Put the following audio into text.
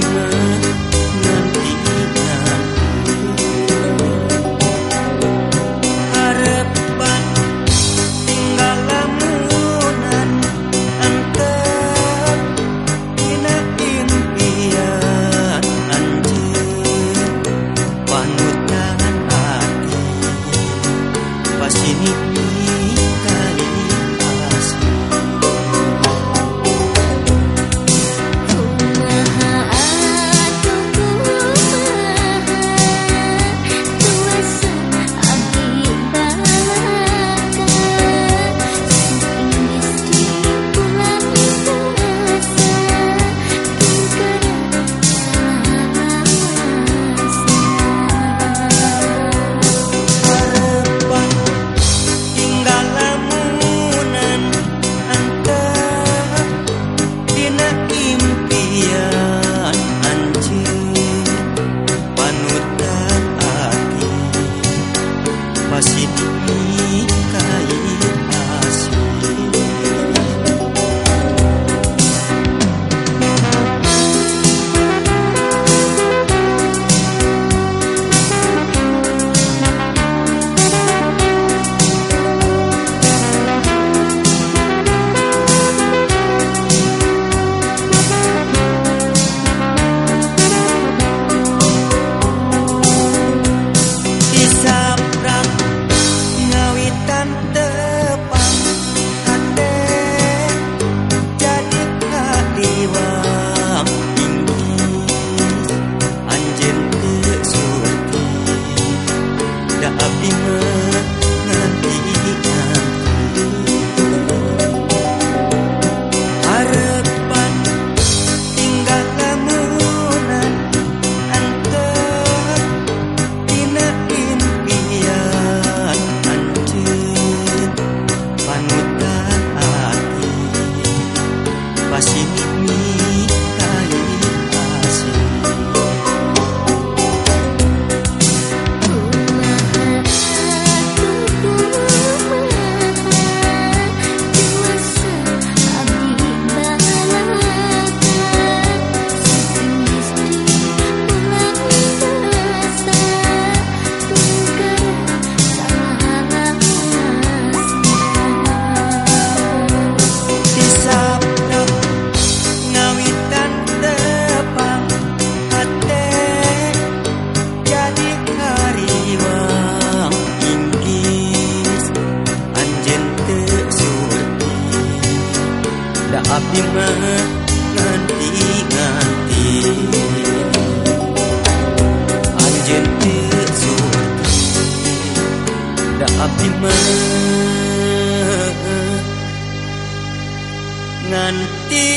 Redeemer. Abdi mah nganti nganti anjeun teu surti da abdi nganti